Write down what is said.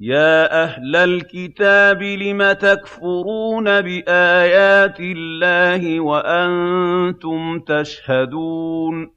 يَا أَهْلَ الْكِتَابِ لِمَ تَكْفُرُونَ بِآيَاتِ اللَّهِ وَأَنتُمْ تَشْهَدُونَ